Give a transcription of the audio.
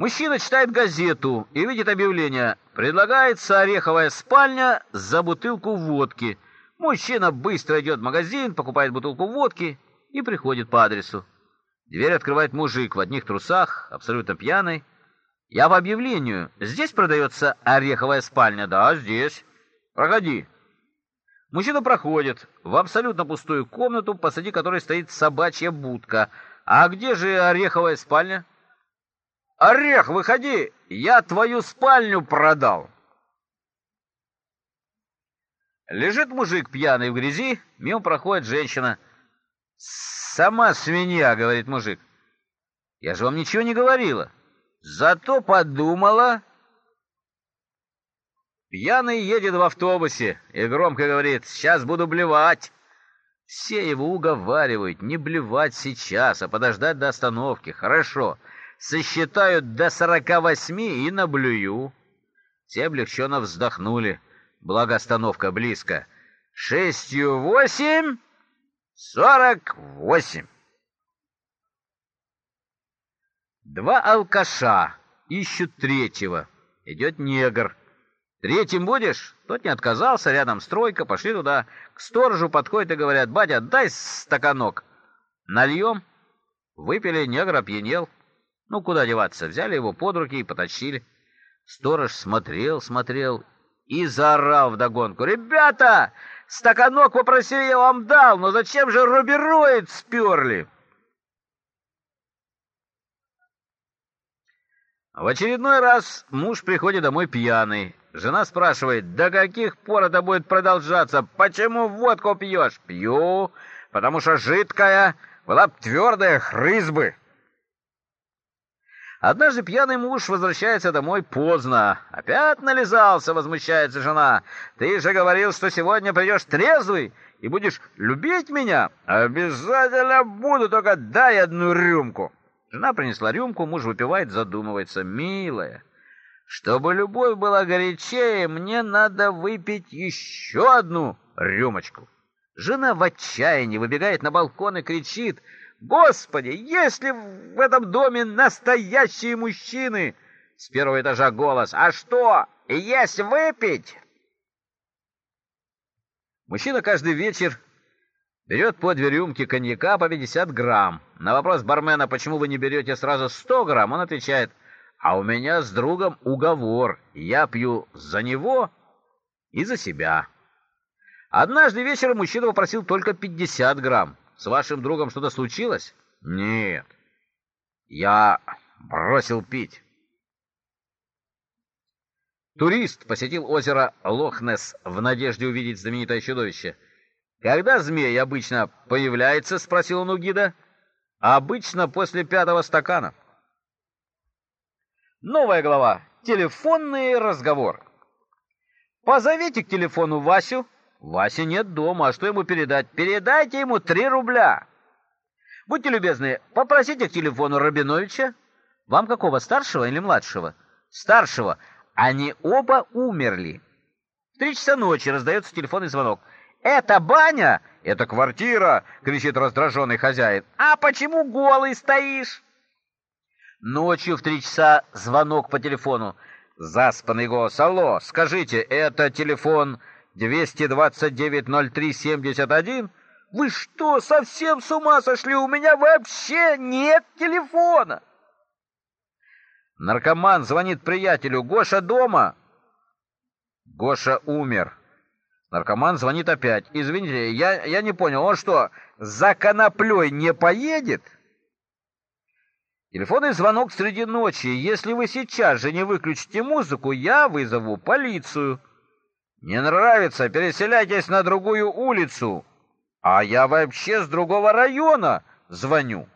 Мужчина читает газету и видит объявление «Предлагается ореховая спальня за бутылку водки». Мужчина быстро идет в магазин, покупает бутылку водки и приходит по адресу. Дверь открывает мужик в одних трусах, абсолютно пьяный. «Я по объявлению. Здесь продается ореховая спальня?» «Да, здесь. Проходи». Мужчина проходит в абсолютно пустую комнату, посреди которой стоит собачья будка. «А где же ореховая спальня?» Орех, выходи, я твою спальню продал. Лежит мужик пьяный в грязи, мимо проходит женщина. «Сама свинья», — говорит мужик. «Я же вам ничего не говорила. Зато подумала...» Пьяный едет в автобусе и громко говорит «Сейчас буду блевать». Все его уговаривают не блевать сейчас, а подождать до остановки. Хорошо сосчитают до сорока восьми и наблюю. Все облегченно вздохнули, благо остановка близко. Шестью восемь, сорок восемь. Два алкаша ищут третьего. Идет негр. Третьим будешь? Тот не отказался, рядом стройка, пошли туда. К сторожу подходят и говорят, батя, дай стаканок. Нальем. Выпили, негр опьянел. Ну, куда деваться? Взяли его под руки и потащили. Сторож смотрел, смотрел и заорал вдогонку. «Ребята, стаканок попросили, я вам дал, но зачем же рубероид сперли?» В очередной раз муж приходит домой пьяный. Жена спрашивает, до каких пор это будет продолжаться? Почему водку пьешь? Пью, потому что жидкая, была б твердая, хрызбы. Однажды пьяный муж возвращается домой поздно. «Опять нализался!» — возмущается жена. «Ты же говорил, что сегодня придешь трезвый и будешь любить меня!» «Обязательно буду, только дай одну рюмку!» Жена принесла рюмку, муж выпивает, задумывается. «Милая, чтобы любовь была горячее, мне надо выпить еще одну рюмочку!» Жена в отчаянии выбегает на балкон и кричит — Господи, есть ли в этом доме настоящие мужчины? С первого этажа голос. А что, есть выпить? Мужчина каждый вечер берет по две рюмки коньяка по 50 грамм. На вопрос бармена, почему вы не берете сразу 100 грамм, он отвечает, а у меня с другом уговор. Я пью за него и за себя. Однажды вечером мужчина попросил только 50 грамм. С вашим другом что-то случилось? Нет. Я бросил пить. Турист посетил озеро Лохнес в надежде увидеть знаменитое чудовище. «Когда змей обычно появляется?» — спросил он у гида. «Обычно после пятого стакана». Новая глава. Телефонный разговор. Позовите к телефону Васю, Вася нет дома, а что ему передать? Передайте ему три рубля. Будьте любезны, попросите к телефону Рабиновича. Вам какого, старшего или младшего? Старшего. Они оба умерли. В три часа ночи раздается телефонный звонок. «Это баня?» «Это квартира!» — кричит раздраженный хозяин. «А почему голый стоишь?» Ночью в три часа звонок по телефону. Заспанный голос. «Алло, скажите, это телефон 229-03-71? Вы что, совсем с ума сошли? У меня вообще нет телефона!» Наркоман звонит приятелю. «Гоша дома?» Гоша умер. Наркоман звонит опять. «Извините, я, я не понял, он что, за коноплей не поедет?» Телефонный звонок среди ночи. Если вы сейчас же не выключите музыку, я вызову полицию. Не нравится, переселяйтесь на другую улицу. А я вообще с другого района звоню.